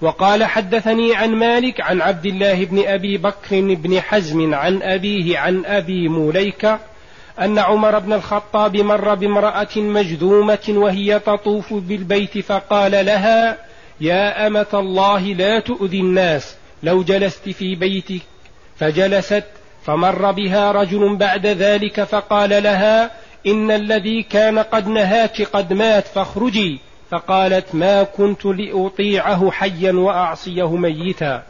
وقال حدثني عن مالك عن عبد الله بن أبي بكر بن حزم عن أبيه عن أبي موليكة أن عمر بن الخطاب مر بامرأة مجذومة وهي تطوف بالبيت فقال لها يا أمة الله لا تؤذي الناس لو جلست في بيتك فجلست فمر بها رجل بعد ذلك فقال لها إن الذي كان قد نهاك قد مات فاخرجي فقالت ما كنت لأطيعه حيا وأعصيه ميتا.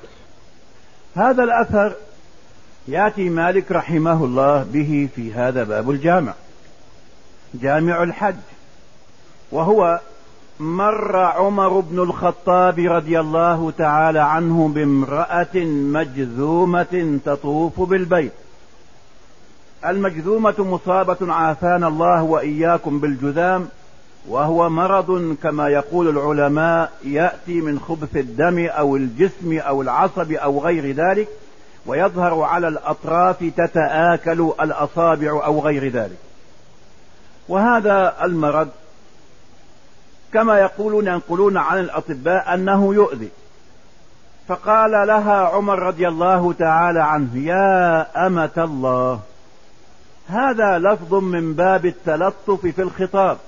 هذا الأثر يأتي مالك رحمه الله به في هذا باب الجامع جامع الحج وهو مر عمر بن الخطاب رضي الله تعالى عنه بامرأة مجذومة تطوف بالبيت. المجذومة مصابة عافانا الله وإياكم بالجذام وهو مرض كما يقول العلماء يأتي من خبث الدم أو الجسم أو العصب أو غير ذلك ويظهر على الأطراف تتآكل الأصابع أو غير ذلك. وهذا المرض كما يقولون ينقلون عن الأطباء أنه يؤذي. فقال لها عمر رضي الله تعالى عنه يا أمة الله هذا لفظ من باب التلطف في الخطاب.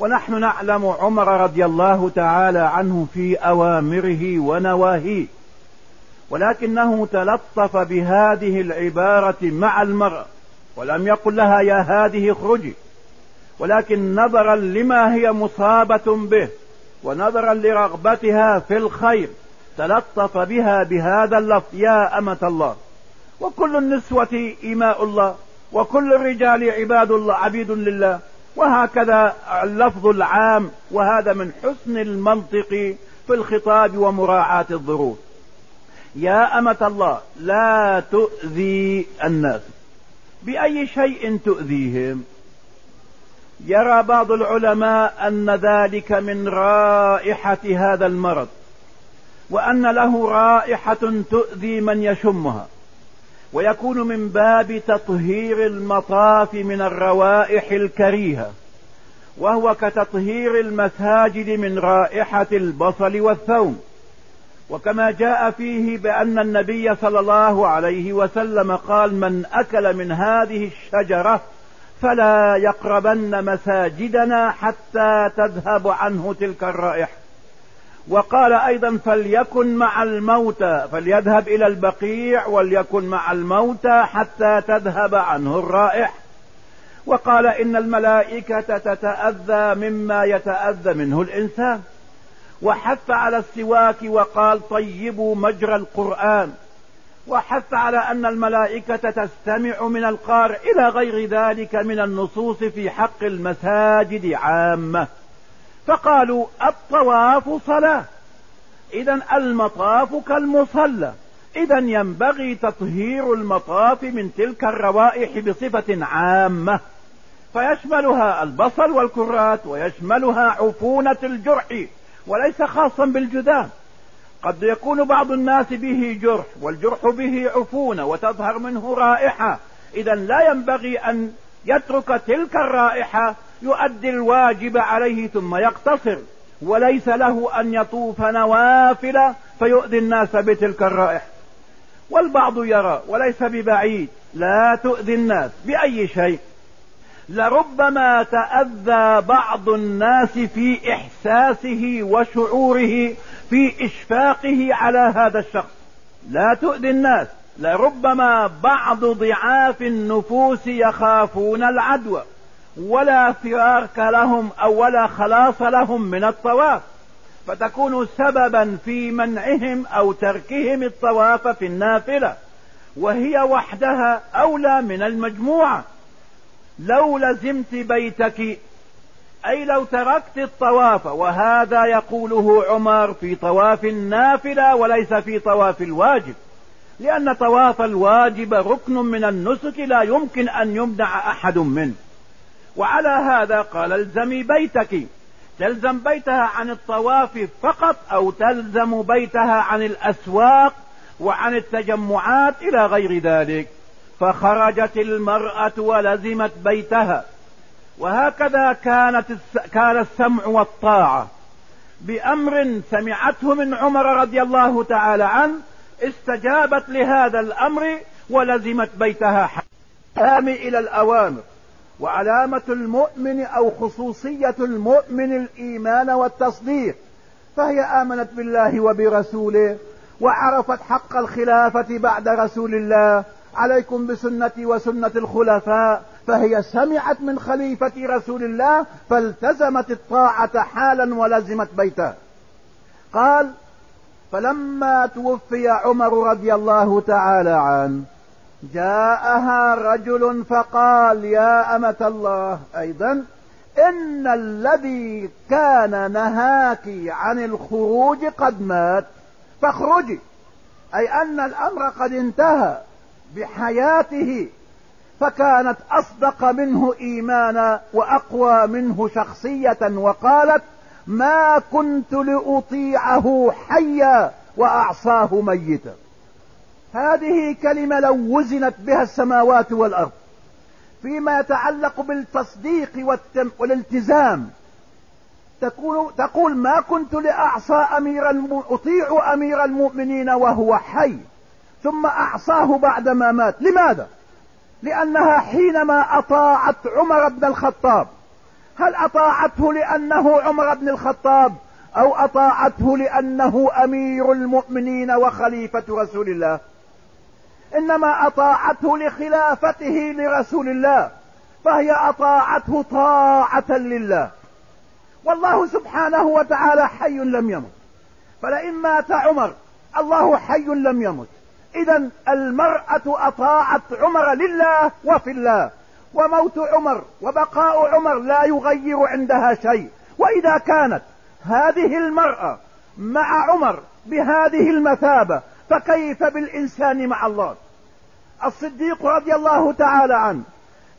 ونحن نعلم عمر رضي الله تعالى عنه في أوامره ونواهيه. ولكنه تلطف بهذه العبارة مع المرأة ولم يقل لها يا هذه اخرجي. ولكن نظرا لما هي مصابة به ونظرا لرغبتها في الخير تلطف بها بهذا اللفظ يا أمة الله. وكل النسوة إماء الله وكل الرجال عباد الله عبيد لله. وهكذا اللفظ العام وهذا من حسن المنطق في الخطاب ومراعاة الظروف. يا أمة الله لا تؤذي الناس. بأي شيء تؤذيهم؟ يرى بعض العلماء أن ذلك من رائحة هذا المرض وأن له رائحة تؤذي من يشمها. ويكون من باب تطهير المطاف من الروائح الكريهة وهو كتطهير المساجد من رائحة البصل والثوم. وكما جاء فيه بأن النبي صلى الله عليه وسلم قال من أكل من هذه الشجرة فلا يقربن مساجدنا حتى تذهب عنه تلك الرائحة. وقال أيضا فليكن مع الموتى فليذهب إلى البقيع وليكن مع الموتى حتى تذهب عنه الرائح. وقال إن الملائكة تتأذى مما يتأذى منه الإنسان. وحث على السواك وقال طيبوا مجرى القرآن. وحث على أن الملائكة تستمع من القارئ إلى غير ذلك من النصوص في حق المساجد عامة. فقالوا الطواف صلاة. اذا المطاف كالمصلى. اذا ينبغي تطهير المطاف من تلك الروائح بصفة عامة. فيشملها البصل والكرات ويشملها عفونة الجرح وليس خاصا بالجذام قد يكون بعض الناس به جرح والجرح به عفونة وتظهر منه رائحة. اذا لا ينبغي أن يترك تلك الرائحة يؤدي الواجب عليه ثم يقتصر. وليس له أن يطوف نوافل فيؤذي الناس بتلك الرائحة. والبعض يرى وليس ببعيد لا تؤذي الناس بأي شيء. لربما تأذى بعض الناس في إحساسه وشعوره في إشفاقه على هذا الشخص. لا تؤذي الناس. لربما بعض ضعاف النفوس يخافون العدوى. ولا فرارك لهم أو ولا خلاص لهم من الطواف. فتكون سببا في منعهم أو تركهم الطواف في النافلة. وهي وحدها أولى من المجموعة. لو لزمت بيتك أي لو تركت الطواف وهذا يقوله عمر في طواف النافلة وليس في طواف الواجب. لأن طواف الواجب ركن من النسك لا يمكن أن يمنع أحد منه. وعلى هذا قال الزمي بيتك. تلزم بيتها عن الطواف فقط أو تلزم بيتها عن الأسواق وعن التجمعات إلى غير ذلك. فخرجت المرأة ولزمت بيتها. وهكذا كانت كان السمع والطاعة. بأمر سمعته من عمر رضي الله تعالى عنه استجابت لهذا الأمر ولزمت بيتها حام إلى الأوامر. وعلامة المؤمن أو خصوصية المؤمن الإيمان والتصديق. فهي آمنت بالله وبرسوله وعرفت حق الخلافة بعد رسول الله عليكم بسنتي وسنة الخلفاء فهي سمعت من خليفة رسول الله فالتزمت الطاعة حالا ولزمت بيته قال فلما توفي عمر رضي الله تعالى عنه جاءها رجل فقال يا أمة الله أيضا إن الذي كان نهاك عن الخروج قد مات فاخرجي. أي أن الأمر قد انتهى بحياته فكانت أصدق منه إيمانا وأقوى منه شخصية وقالت ما كنت لأطيعه حيا وأعصاه ميتا. هذه كلمة لو وزنت بها السماوات والأرض فيما يتعلق بالتصديق والالتزام. تقول, تقول ما كنت لأعصى أمير. أطيع أمير المؤمنين وهو حي ثم أعصاه بعدما مات. لماذا؟ لأنها حينما أطاعت عمر بن الخطاب. هل أطاعته لأنه عمر بن الخطاب أو أطاعته لأنه أمير المؤمنين وخليفة رسول الله؟ إنما أطاعته لخلافته لرسول الله فهي أطاعته طاعة لله. والله سبحانه وتعالى حي لم يمت. فلئن مات عمر الله حي لم يمت. اذا المرأة أطاعت عمر لله وفي الله. وموت عمر وبقاء عمر لا يغير عندها شيء. وإذا كانت هذه المرأة مع عمر بهذه المثابة فكيف بالإنسان مع الله؟ الصديق رضي الله تعالى عنه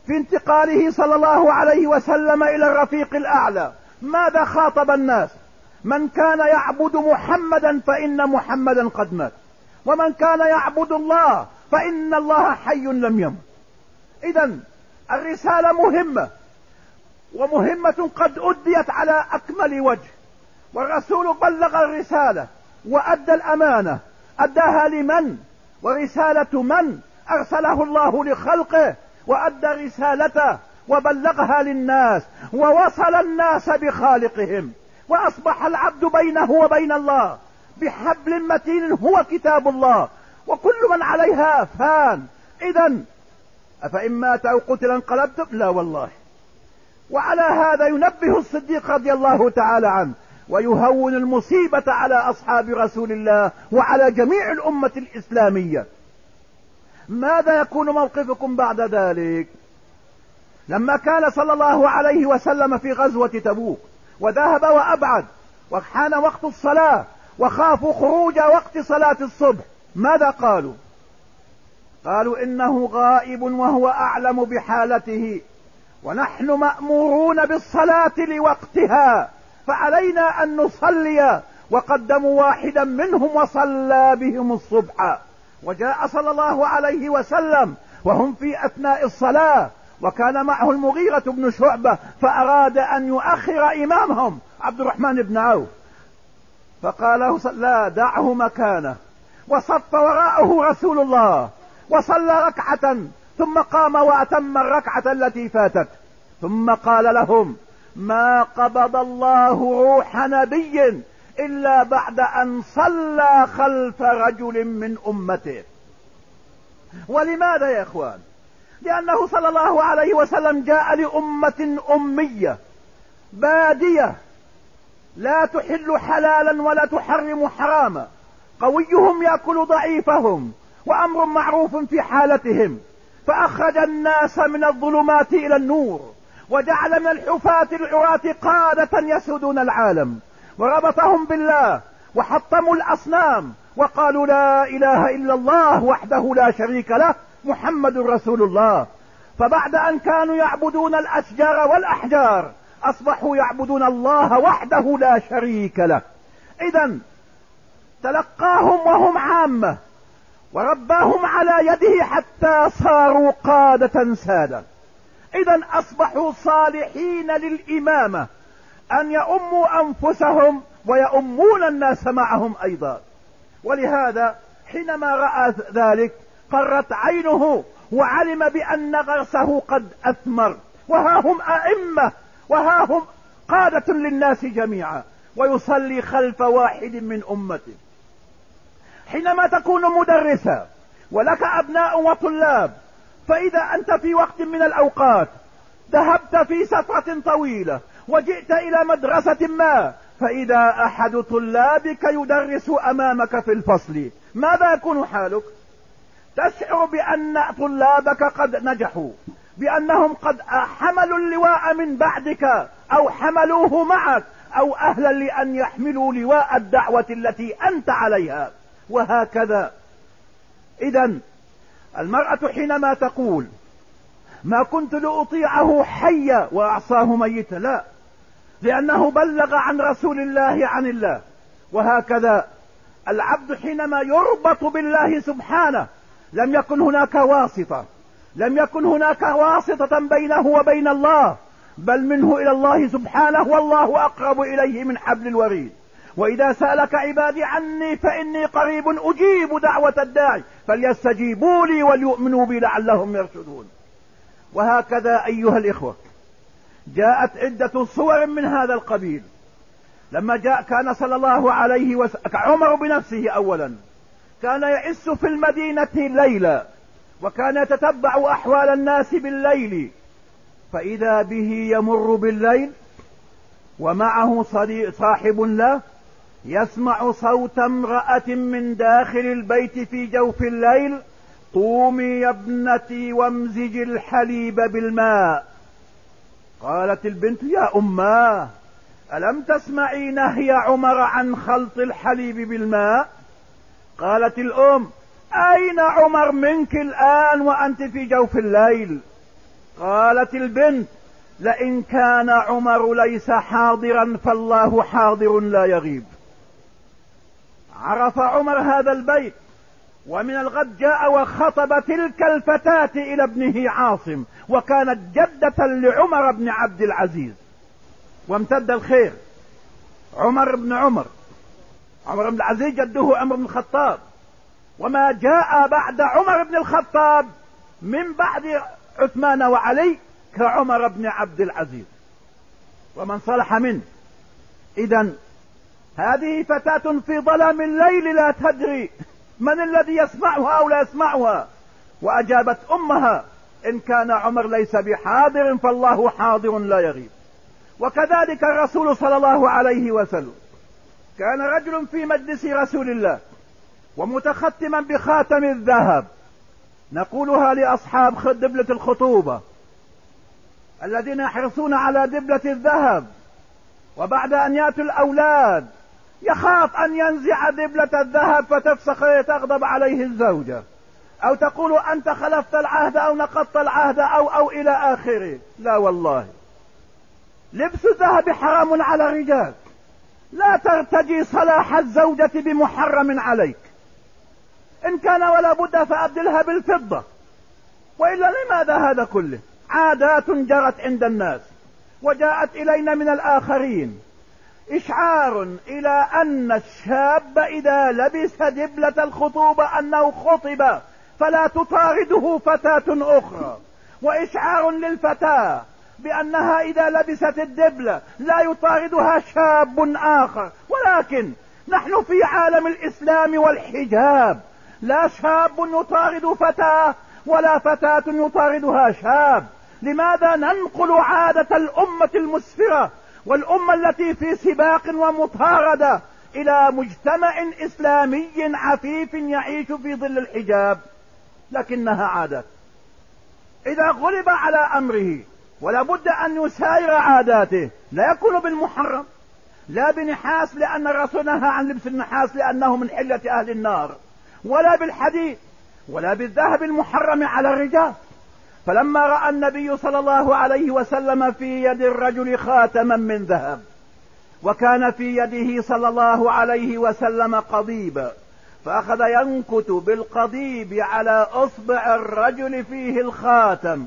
في انتقاله صلى الله عليه وسلم إلى الرفيق الأعلى ماذا خاطب الناس؟ من كان يعبد محمدا فإن محمدا قد مات ومن كان يعبد الله فإن الله حي لم يمت. إذا الرسالة مهمة ومهمة قد أديت على أكمل وجه والرسول بلغ الرسالة وأدى الأمانة أداها لمن؟ ورسالة من؟ أرسله الله لخلقه وأدى رسالته وبلغها للناس ووصل الناس بخالقهم وأصبح العبد بينه وبين الله بحبل متين هو كتاب الله وكل من عليها فان. اذا أفإن مات أو قتل انقلبتم؟ لا والله. وعلى هذا ينبه الصديق رضي الله تعالى عنه. ويهون المصيبة على أصحاب رسول الله وعلى جميع الأمة الإسلامية. ماذا يكون موقفكم بعد ذلك؟ لما كان صلى الله عليه وسلم في غزوة تبوك وذهب وأبعد وحان وقت الصلاة وخافوا خروج وقت صلاة الصبح ماذا قالوا؟ قالوا إنه غائب وهو أعلم بحالته ونحن مأمورون بالصلاة لوقتها. فعلينا أن نصلي وقدموا واحدا منهم وصلى بهم الصبح. وجاء صلى الله عليه وسلم وهم في أثناء الصلاة. وكان معه المغيرة بن شعبة فأراد أن يؤخر إمامهم عبد الرحمن بن عوف. فقال له لا دعه مكانه. وصف وراءه رسول الله. وصلى ركعة ثم قام وأتم الركعة التي فاتت. ثم قال لهم ما قبض الله روح نبي إلا بعد أن صلى خلف رجل من أمته. ولماذا يا إخوان؟ لأنه صلى الله عليه وسلم جاء لأمة أمية بادية. لا تحل حلالا ولا تحرم حراما. قويهم يأكل ضعيفهم وأمر معروف في حالتهم. فأخرج الناس من الظلمات إلى النور. وجعل من الحفاة العراة قادة يسودون العالم. وربطهم بالله وحطموا الأصنام وقالوا لا إله إلا الله وحده لا شريك له محمد رسول الله. فبعد أن كانوا يعبدون الأشجار والأحجار أصبحوا يعبدون الله وحده لا شريك له. اذا تلقاهم وهم عامة ورباهم على يده حتى صاروا قادة سادة. اذا أصبحوا صالحين للإمامة أن يؤموا أنفسهم ويؤمون الناس معهم أيضا. ولهذا حينما رأى ذلك قرت عينه وعلم بأن غرسه قد أثمر. وها هم أئمة وها هم قادة للناس جميعا. ويصلي خلف واحد من أمته. حينما تكون مدرسا ولك أبناء وطلاب فإذا أنت في وقت من الأوقات ذهبت في سفرة طويلة وجئت إلى مدرسة ما فإذا أحد طلابك يدرس أمامك في الفصل ماذا يكون حالك؟ تشعر بأن طلابك قد نجحوا بأنهم قد حملوا اللواء من بعدك أو حملوه معك أو أهلا لأن يحملوا لواء الدعوة التي أنت عليها وهكذا. إذا المرأة حينما تقول ما كنت لأطيعه حيا وأعصاه ميتا لا. لأنه بلغ عن رسول الله عن الله. وهكذا العبد حينما يربط بالله سبحانه لم يكن هناك واسطة. لم يكن هناك واسطة بينه وبين الله بل منه إلى الله سبحانه والله أقرب إليه من حبل الوريد. وإذا سألك عبادي عني فإني قريب أجيب دعوة الداعي فليستجيبوا لي وليؤمنوا بي لعلهم يرشدون. وهكذا أيها الإخوة جاءت عدة صور من هذا القبيل. لما جاء كان صلى الله عليه وسلم عمر بنفسه أولا كان يئس في المدينة ليلا وكان يتتبع أحوال الناس بالليل. فإذا به يمر بالليل ومعه صاحب له يسمع صوت امرأة من داخل البيت في جوف الليل قومي يا ابنتي وامزجي الحليب بالماء. قالت البنت يا أماه ألم تسمعي نهي عمر عن خلط الحليب بالماء؟ قالت الأم أين عمر منك الآن وأنت في جوف الليل؟ قالت البنت لئن كان عمر ليس حاضرا فالله حاضر لا يغيب. عرف عمر هذا البيت ومن الغد جاء وخطب تلك الفتاة إلى ابنه عاصم وكانت جدة لعمر بن عبد العزيز. وامتد الخير. عمر بن عمر. عمر بن العزيز جده عمر بن الخطاب. وما جاء بعد عمر بن الخطاب من بعد عثمان وعلي كعمر بن عبد العزيز. ومن صلح منه. اذا هذه فتاة في ظلام الليل لا تدري من الذي يسمعها أو لا يسمعها وأجابت أمها إن كان عمر ليس بحاضر فالله حاضر لا يغيب. وكذلك الرسول صلى الله عليه وسلم. كان رجل في مجلس رسول الله ومتختما بخاتم الذهب. نقولها لأصحاب دبلة الخطوبة. الذين يحرصون على دبلة الذهب. وبعد أن يأتوا الأولاد يخاف أن ينزع دبلة الذهب فتفسخ تغضب عليه الزوجة. أو تقول أنت خلفت العهد أو نقضت العهد أو أو إلى آخره. لا والله. لبس الذهب حرام على الرجال. لا ترتجي صلاح الزوجة بمحرم عليك. إن كان ولا بد فأبدلها بالفضة. وإلا لماذا هذا كله؟ عادات جرت عند الناس. وجاءت إلينا من الآخرين. إشعار إلى أن الشاب إذا لبس دبلة الخطوبة أنه خطب فلا تطارده فتاة أخرى. وإشعار للفتاة بأنها إذا لبست الدبلة لا يطاردها شاب آخر. ولكن نحن في عالم الإسلام والحجاب. لا شاب يطارد فتاة ولا فتاة يطاردها شاب. لماذا ننقل عادة الأمة المسفرة والأمة التي في سباق ومطاردة إلى مجتمع إسلامي عفيف يعيش في ظل الحجاب لكنها عادات. إذا غلب على أمره ولا بد أن يساير عاداته لا يكون بالمحرم لا بنحاس لأن الرسول نهى عن لبس النحاس لأنه من حلة أهل النار ولا بالحديد ولا بالذهب المحرم على الرجال. فلما رأى النبي صلى الله عليه وسلم في يد الرجل خاتما من ذهب وكان في يده صلى الله عليه وسلم قضيب فأخذ ينكت بالقضيب على أصبع الرجل فيه الخاتم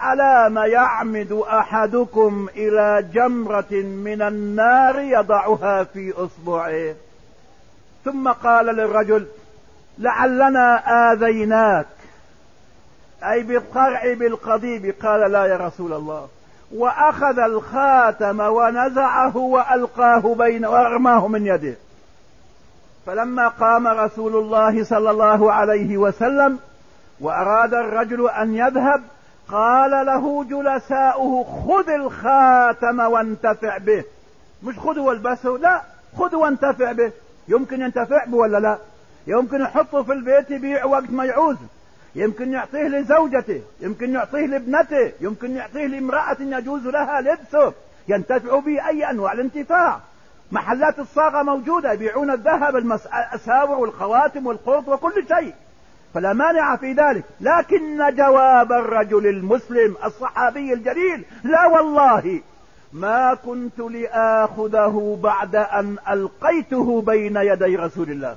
على ما يعمد أحدكم إلى جمرة من النار يضعها في أصبعه. ثم قال للرجل لعلنا آذيناك. أي بالقرع بالقضيب قال لا يا رسول الله. وأخذ الخاتم ونزعه وألقاه بين وارماه من يده. فلما قام رسول الله صلى الله عليه وسلم وأراد الرجل أن يذهب قال له جلساؤه خذ الخاتم وانتفع به. مش خذه والبسه لا خذه وانتفع به. يمكن ينتفع به ولا لا؟ يمكن يحطه في البيت يبيع وقت ما يعوزه يمكن يعطيه لزوجته يمكن يعطيه لابنته يمكن يعطيه لامرأة يجوز لها لبسه. ينتفع به اي أنواع الانتفاع. محلات الصاغة موجودة يبيعون الذهب الاساور والخواتم والقرط وكل شيء. فلا مانع في ذلك. لكن جواب الرجل المسلم الصحابي الجليل لا والله. ما كنت لآخذه بعد أن ألقيته بين يدي رسول الله.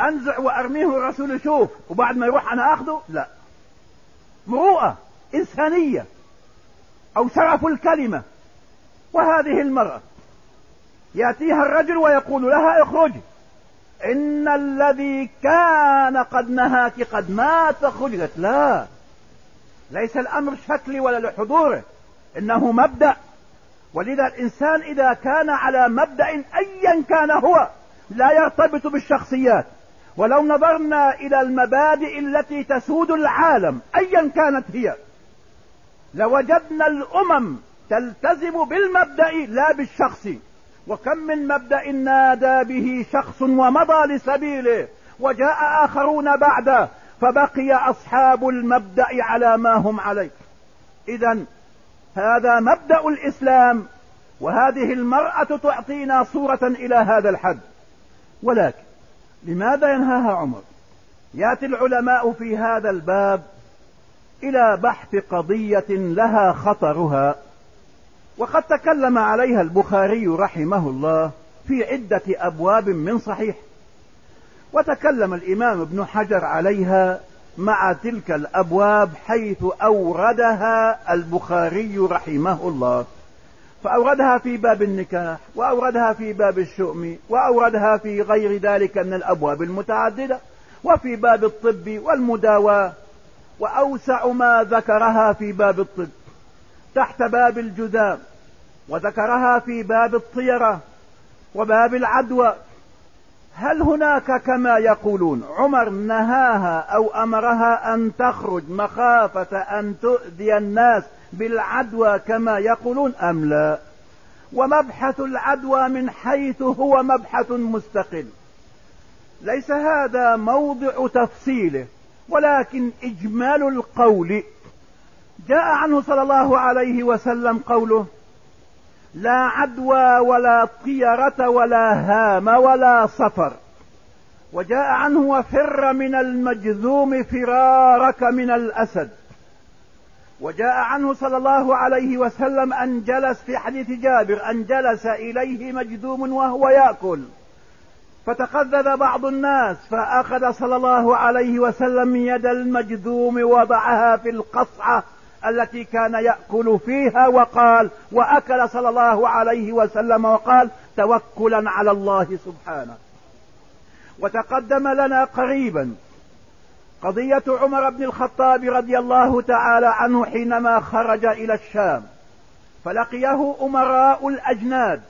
أنزع وأرميه الرسول يشوف وبعد ما يروح أنا أخذه؟ لا. مروءة إنسانية أو شرف الكلمة. وهذه المرأة يأتيها الرجل ويقول لها اخرجي إن الذي كان قد نهاك قد مات خرجت لا. ليس الأمر شكلي ولا لحضوره. إنه مبدأ. ولذا الإنسان إذا كان على مبدأ ايا كان هو لا يرتبط بالشخصيات. ولو نظرنا إلى المبادئ التي تسود العالم ايا كانت هي لوجدنا الأمم تلتزم بالمبدأ لا بالشخص. وكم من مبدأ نادى به شخص ومضى لسبيله وجاء آخرون بعده فبقي أصحاب المبدأ على ما هم عليه. إذا هذا مبدأ الإسلام وهذه المرأة تعطينا صورة إلى هذا الحد. ولكن لماذا ينهاها عمر؟ ياتي العلماء في هذا الباب إلى بحث قضية لها خطرها وقد تكلم عليها البخاري رحمه الله في عدة أبواب من صحيح وتكلم الإمام ابن حجر عليها مع تلك الأبواب حيث أوردها البخاري رحمه الله. فأوردها في باب النكاح وأوردها في باب الشؤم وأوردها في غير ذلك من الأبواب المتعددة وفي باب الطب والمداواة وأوسع ما ذكرها في باب الطب. تحت باب الجذام وذكرها في باب الطيرة وباب العدوى. هل هناك كما يقولون عمر نهاها أو أمرها أن تخرج مخافة أن تؤذي الناس بالعدوى كما يقولون أم لا؟ ومبحث العدوى من حيث هو مبحث مستقل. ليس هذا موضع تفصيله ولكن إجمال القول. جاء عنه صلى الله عليه وسلم قوله لا عدوى ولا طيرة ولا هام ولا صفر. وجاء عنه وفر من المجذوم فرارك من الأسد. وجاء عنه صلى الله عليه وسلم أن جلس في حديث جابر أن جلس إليه مجذوم وهو يأكل. فتقذذ بعض الناس فأخذ صلى الله عليه وسلم يد المجذوم وضعها في القصعة التي كان يأكل فيها وقال وأكل صلى الله عليه وسلم وقال توكلا على الله سبحانه. وتقدم لنا قريبا قضية عمر بن الخطاب رضي الله تعالى عنه حينما خرج إلى الشام فلقيه أمراء الأجناد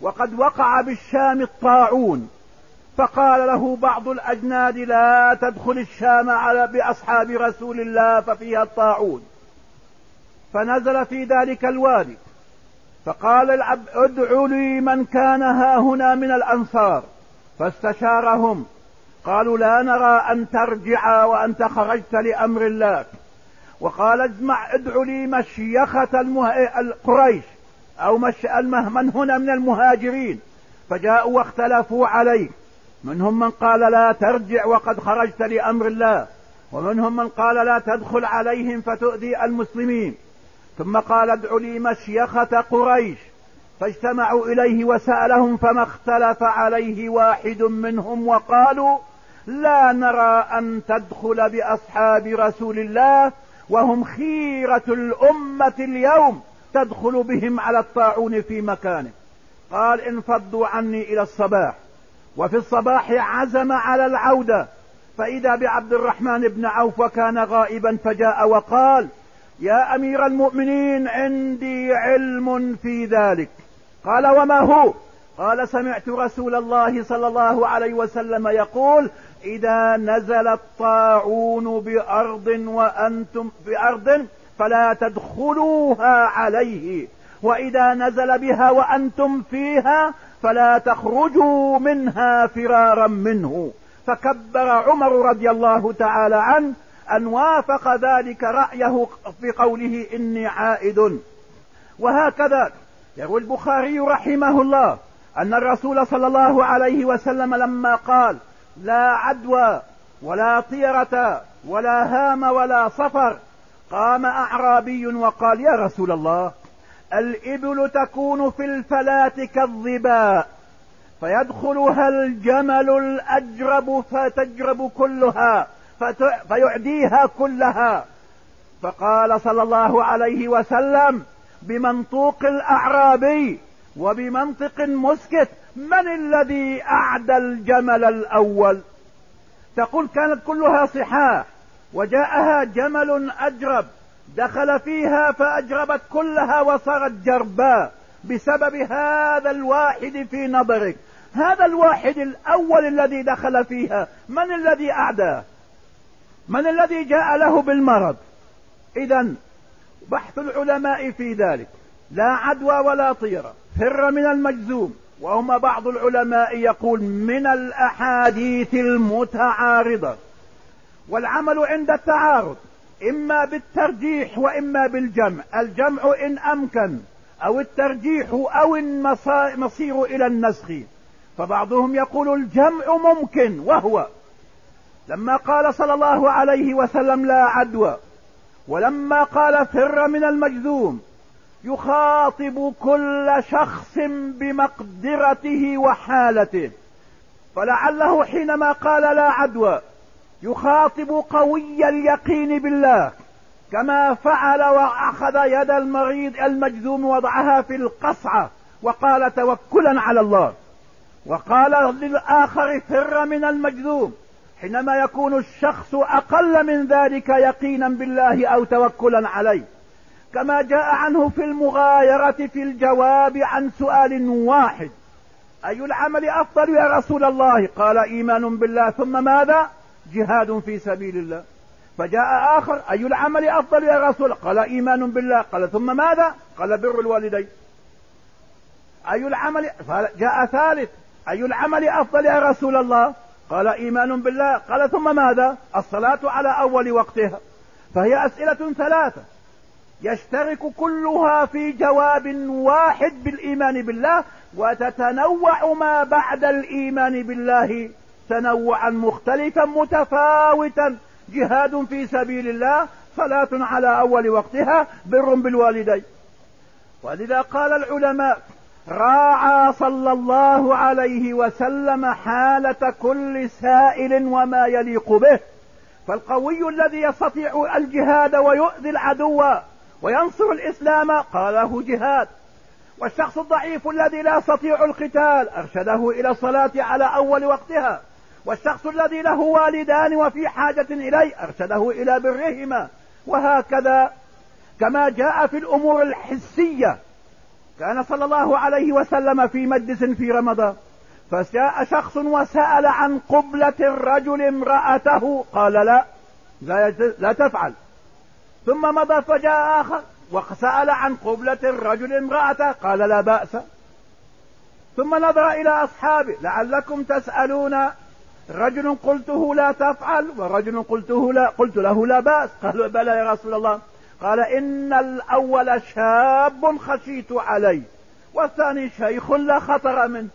وقد وقع بالشام الطاعون فقال له بعض الأجناد لا تدخل الشام على بأصحاب رسول الله ففيها الطاعون. فنزل في ذلك الوادي فقال العبد ادعوا لي من كان ها هنا من الأنصار فاستشارهم قالوا لا نرى أن ترجع وأنت خرجت لأمر الله. وقال اجمع ادعوا لي مشيخة المه... القريش أو مش... من هنا من المهاجرين. فجاءوا واختلفوا عليه. منهم من قال لا ترجع وقد خرجت لأمر الله. ومنهم من قال لا تدخل عليهم فتؤذي المسلمين. ثم قال ادع لي مشيخة قريش. فاجتمعوا إليه وسألهم فما اختلف عليه واحد منهم. وقالوا لا نرى أن تدخل بأصحاب رسول الله وهم خيرة الأمة اليوم تدخل بهم على الطاعون في مكانه. قال انفضوا عني إلى الصباح. وفي الصباح عزم على العودة. فإذا بعبد الرحمن بن عوف وكان غائبا فجاء وقال يا أمير المؤمنين عندي علم في ذلك. قال وما هو؟ قال سمعت رسول الله صلى الله عليه وسلم يقول إذا نزل الطاعون بأرض وأنتم بأرض فلا تدخلوها عليه. وإذا نزل بها وأنتم فيها فلا تخرجوا منها فرارا منه. فكبر عمر رضي الله تعالى عنه أن وافق ذلك رأيه في قوله إني عائد. وهكذا يروي البخاري رحمه الله أن الرسول صلى الله عليه وسلم لما قال لا عدوى ولا طيرة ولا هام ولا صفر. قام أعرابي وقال يا رسول الله الإبل تكون في الفلاة كالظباء فيدخلها الجمل الأجرب فتجرب كلها فيعديها كلها. فقال صلى الله عليه وسلم بمنطوق الأعرابي وبمنطق مسكت من الذي أعدى الجمل الأول؟ تقول كانت كلها صحاح وجاءها جمل أجرب دخل فيها فأجربت كلها وصارت جرباء بسبب هذا الواحد في نظرك. هذا الواحد الأول الذي دخل فيها من الذي أعداه؟ من الذي جاء له بالمرض؟ إذا بحث العلماء في ذلك لا عدوى ولا طيرة. فر من المجزوم وهم بعض العلماء يقول من الأحاديث المتعارضة. والعمل عند التعارض إما بالترجيح وإما بالجمع. الجمع إن أمكن أو الترجيح أو المصير إلى النسخ. فبعضهم يقول الجمع ممكن وهو. لما قال صلى الله عليه وسلم لا عدوى ولما قال فر من المجذوم يخاطب كل شخص بمقدرته وحالته. فلعله حينما قال لا عدوى يخاطب قوي اليقين بالله كما فعل وأخذ يد المريض المجذوم وضعها في القصعة وقال توكلا على الله. وقال للآخر فر من المجذوم حينما يكون الشخص أقل من ذلك يقينا بالله أو توكلا عليه. كما جاء عنه في المغايرة في الجواب عن سؤال واحد. أي العمل أفضل يا رسول الله؟ قال إيمان بالله. ثم ماذا؟ جهاد في سبيل الله. فجاء آخر. أي العمل أفضل يا رسول؟ قال إيمان بالله. قال ثم ماذا؟ قال بر الوالدين. أي العمل؟ جاء ثالث. أي العمل أفضل يا رسول الله؟ قال إيمان بالله. قال ثم ماذا؟ الصلاة على أول وقتها. فهي أسئلة ثلاثة. يشترك كلها في جواب واحد بالإيمان بالله وتتنوع ما بعد الإيمان بالله تنوعا مختلفا متفاوتا. جهاد في سبيل الله صلاة على أول وقتها بر بالوالدين. ولذا قال العلماء راعى صلى الله عليه وسلم حالة كل سائل وما يليق به. فالقوي الذي يستطيع الجهاد ويؤذي العدو وينصر الإسلام قاله جهاد. والشخص الضعيف الذي لا يستطيع القتال أرشده إلى الصلاة على أول وقتها. والشخص الذي له والدان وفي حاجة إليه أرشده إلى برهما. وهكذا كما جاء في الأمور الحسية. كان صلى الله عليه وسلم في مجلس في رمضان. فجاء شخص وسأل عن قبلة الرجل امرأته. قال لا لا, لا تفعل. ثم مضى فجاء آخر وسأل عن قبلة الرجل امرأته. قال لا بأس. ثم نظر إلى أصحابه. لعلكم تسألون. رجل قلته لا تفعل ورجل قلته لا قلت له لا بأس. قالوا بلى يا رسول الله. قال إن الأول شاب خشيت عليه والثاني شيخ لا خطر منه.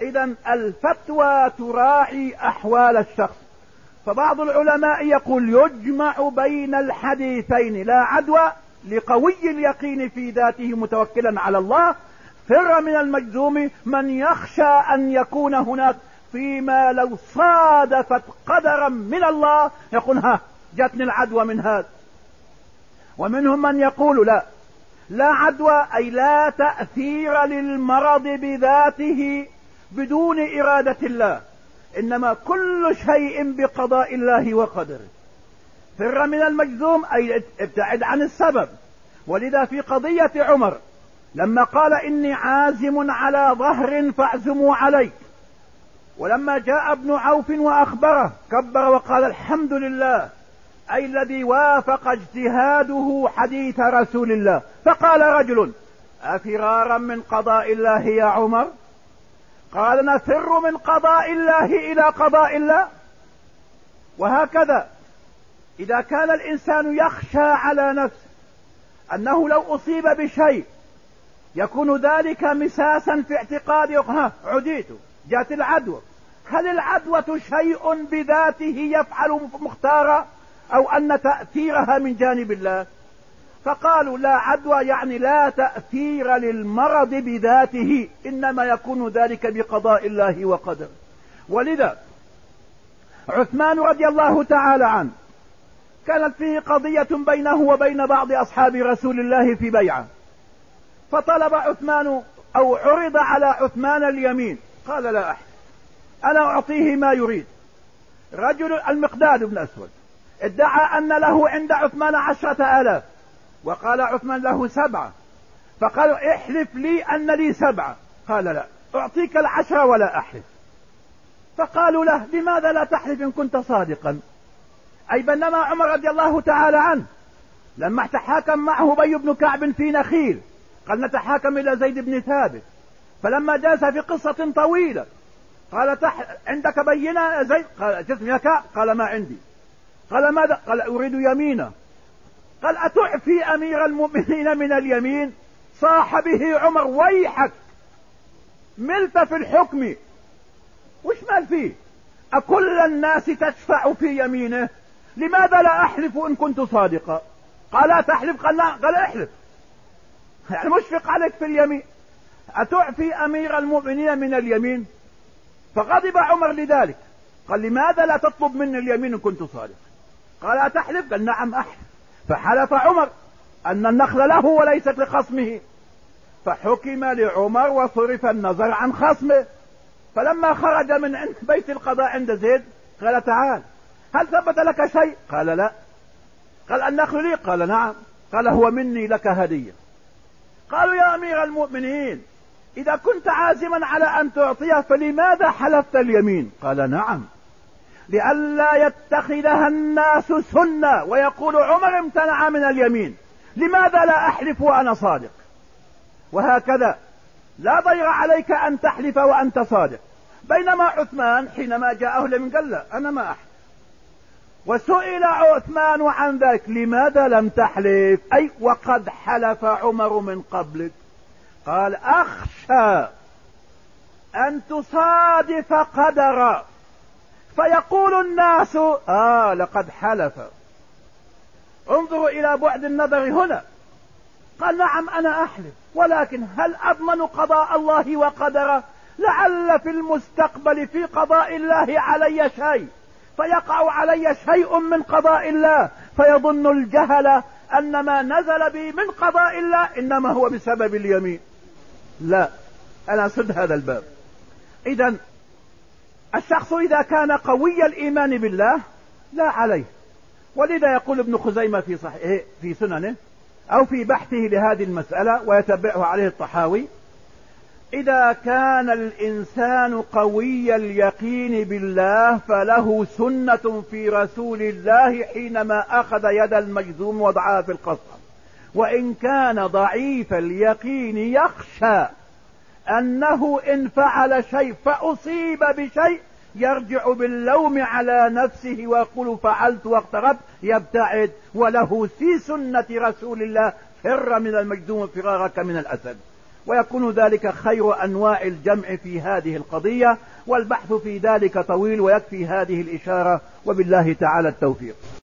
إذا الفتوى تراعي أحوال الشخص. فبعض العلماء يقول يجمع بين الحديثين لا عدوى لقوي اليقين في ذاته متوكلا على الله. فر من المجزوم من يخشى أن يكون هناك فيما لو صادفت قدرا من الله. يقول ها جاتني العدوى من هذا. ومنهم من يقول لا لا عدوى أي لا تأثير للمرض بذاته بدون إرادة الله. إنما كل شيء بقضاء الله وقدره. فر من المجذوم أي ابتعد عن السبب. ولذا في قضية عمر لما قال إني عازم على ظهر فاعزموا علي. ولما جاء ابن عوف وأخبره كبر وقال الحمد لله أي الذي وافق اجتهاده حديث رسول الله. فقال رجل أفرارا من قضاء الله يا عمر؟ قال نفر من قضاء الله إلى قضاء الله. وهكذا إذا كان الإنسان يخشى على نفسه أنه لو أصيب بشيء يكون ذلك مساسا في اعتقاد عديت جاءت العدوى. هل العدوى شيء بذاته يفعل مختارا أو أن تأثيرها من جانب الله؟ فقالوا لا عدوى يعني لا تأثير للمرض بذاته إنما يكون ذلك بقضاء الله وقدره ولذا عثمان رضي الله تعالى عنه كانت فيه قضية بينه وبين بعض أصحاب رسول الله في بيعة. فطلب عثمان أو عرض على عثمان اليمين. قال لا أحد أنا أعطيه ما يريد. رجل المقداد بن أسود ادعى أن له عند عثمان عشرة آلاف. وقال عثمان له سبعة. فقالوا احلف لي أن لي سبعة. قال لا. أعطيك العشرة ولا أحلف. فقالوا له لماذا لا تحلف إن كنت صادقا؟ أي بينما عمر رضي الله تعالى عنه لما تحاكم معه بي بن كعب في نخيل قال نتحاكم إلى زيد بن ثابت. فلما جلس في قصة طويلة قال تح... عندك بينة يا زيد؟ قال جسم يا كعب؟ قال ما عندي. قال ماذا؟ قال أريد يمينه. قال اتعفي أمير المؤمنين من اليمين؟ صاح به عمر ويحك. ملت في الحكم. وش مال فيه؟ أكل الناس تشفع في يمينه؟ لماذا لا أحلف إن كنت صادقا؟ قال لا تحلف. قال لا. قال احلف. يعني مشفق عليك في اليمين. أتعفي أمير المؤمنين من اليمين؟ فغضب عمر لذلك. قال لماذا لا تطلب مني اليمين إن كنت صادق قال أتحلف قال نعم أحلف. فحلف عمر أن النخل له وليست لخصمه. فحكم لعمر وصرف النظر عن خصمه. فلما خرج من عند بيت القضاء عند زيد قال تعال هل ثبت لك شيء؟ قال لا. قال النخل لي؟ قال نعم. قال هو مني لك هدية. قالوا يا أمير المؤمنين إذا كنت عازما على أن تعطيه فلماذا حلفت اليمين؟ قال نعم. لئلا يتخذها الناس سنة ويقول عمر امتنع من اليمين. لماذا لا أحلف وأنا صادق؟ وهكذا. لا ضير عليك أن تحلف وأنت صادق. بينما عثمان حينما جاءه لمن قال لا أنا ما أحلف. وسئل عثمان عن ذلك لماذا لم تحلف؟ أي وقد حلف عمر من قبلك؟ قال أخشى أن تصادف قدر فيقول الناس آه لقد حلف. انظروا إلى بعد النظر هنا. قال نعم أنا أحلف ولكن هل أضمن قضاء الله وقدره؟ لعل في المستقبل في قضاء الله علي شيء. فيقع علي شيء من قضاء الله. فيظن الجهل أن ما نزل بي من قضاء الله إنما هو بسبب اليمين. لا أنا سد هذا الباب. اذا الشخص إذا كان قوي الإيمان بالله لا عليه. ولذا يقول ابن خزيمة في صحيح في سننه أو في بحثه لهذه المسألة ويتبعه عليه الطحاوي إذا كان الإنسان قوي اليقين بالله فله سنة في رسول الله حينما أخذ يد المجذوم وضعها في القصر. وإن كان ضعيف اليقين يخشى أنه إن فعل شيء فأصيب بشيء يرجع باللوم على نفسه ويقول فعلت واقتربت يبتعد. وله في سنة رسول الله فر من المجذوم فرارك من الأسد. ويكون ذلك خير أنواع الجمع في هذه القضية والبحث في ذلك طويل ويكفي هذه الإشارة. وبالله تعالى التوفيق.